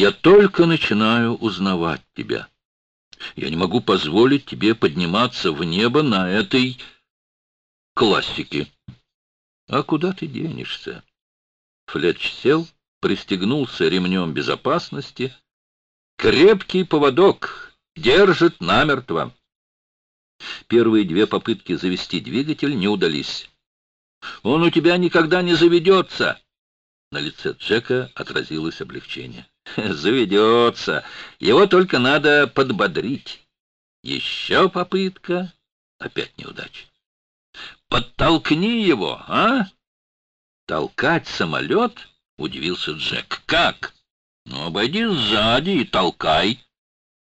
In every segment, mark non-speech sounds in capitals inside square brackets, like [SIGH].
Я только начинаю узнавать тебя. Я не могу позволить тебе подниматься в небо на этой классике. А куда ты денешься? Флетч сел, пристегнулся ремнем безопасности. Крепкий поводок держит намертво. Первые две попытки завести двигатель не удались. «Он у тебя никогда не заведется!» На лице Джека отразилось облегчение. [LAUGHS] «Заведется. Его только надо подбодрить. Еще попытка. Опять неудача. Подтолкни его, а?» «Толкать самолет?» — удивился Джек. «Как?» «Ну, обойди сзади и толкай».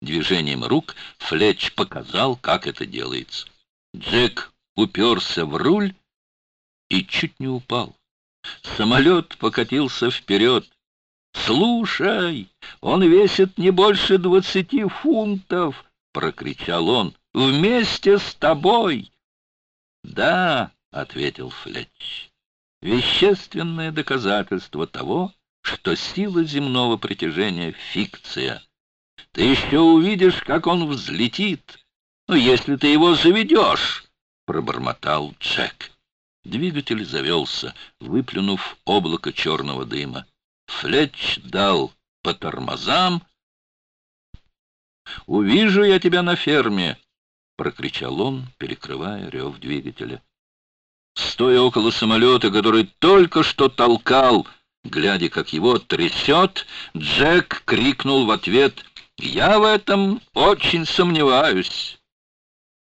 Движением рук Флетч показал, как это делается. Джек уперся в руль и чуть не упал. Самолет покатился вперед. «Слушай, он весит не больше двадцати фунтов!» — прокричал он. «Вместе с тобой!» «Да», — ответил Флетч, — «вещественное доказательство того, что сила земного притяжения — фикция». Ты еще увидишь, как он взлетит. Ну, если ты его заведешь, — пробормотал Джек. Двигатель завелся, выплюнув облако черного дыма. Флетч дал по тормозам. «Увижу я тебя на ферме!» — прокричал он, перекрывая рев двигателя. Стоя около самолета, который только что толкал, глядя, как его трясет, Джек крикнул в ответ я в этом очень сомневаюсь.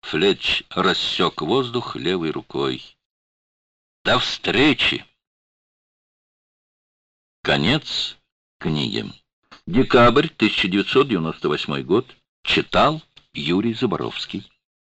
Флетч рассек воздух левой рукой. До встречи! Конец книги. Декабрь 1998 год. Читал Юрий Заборовский.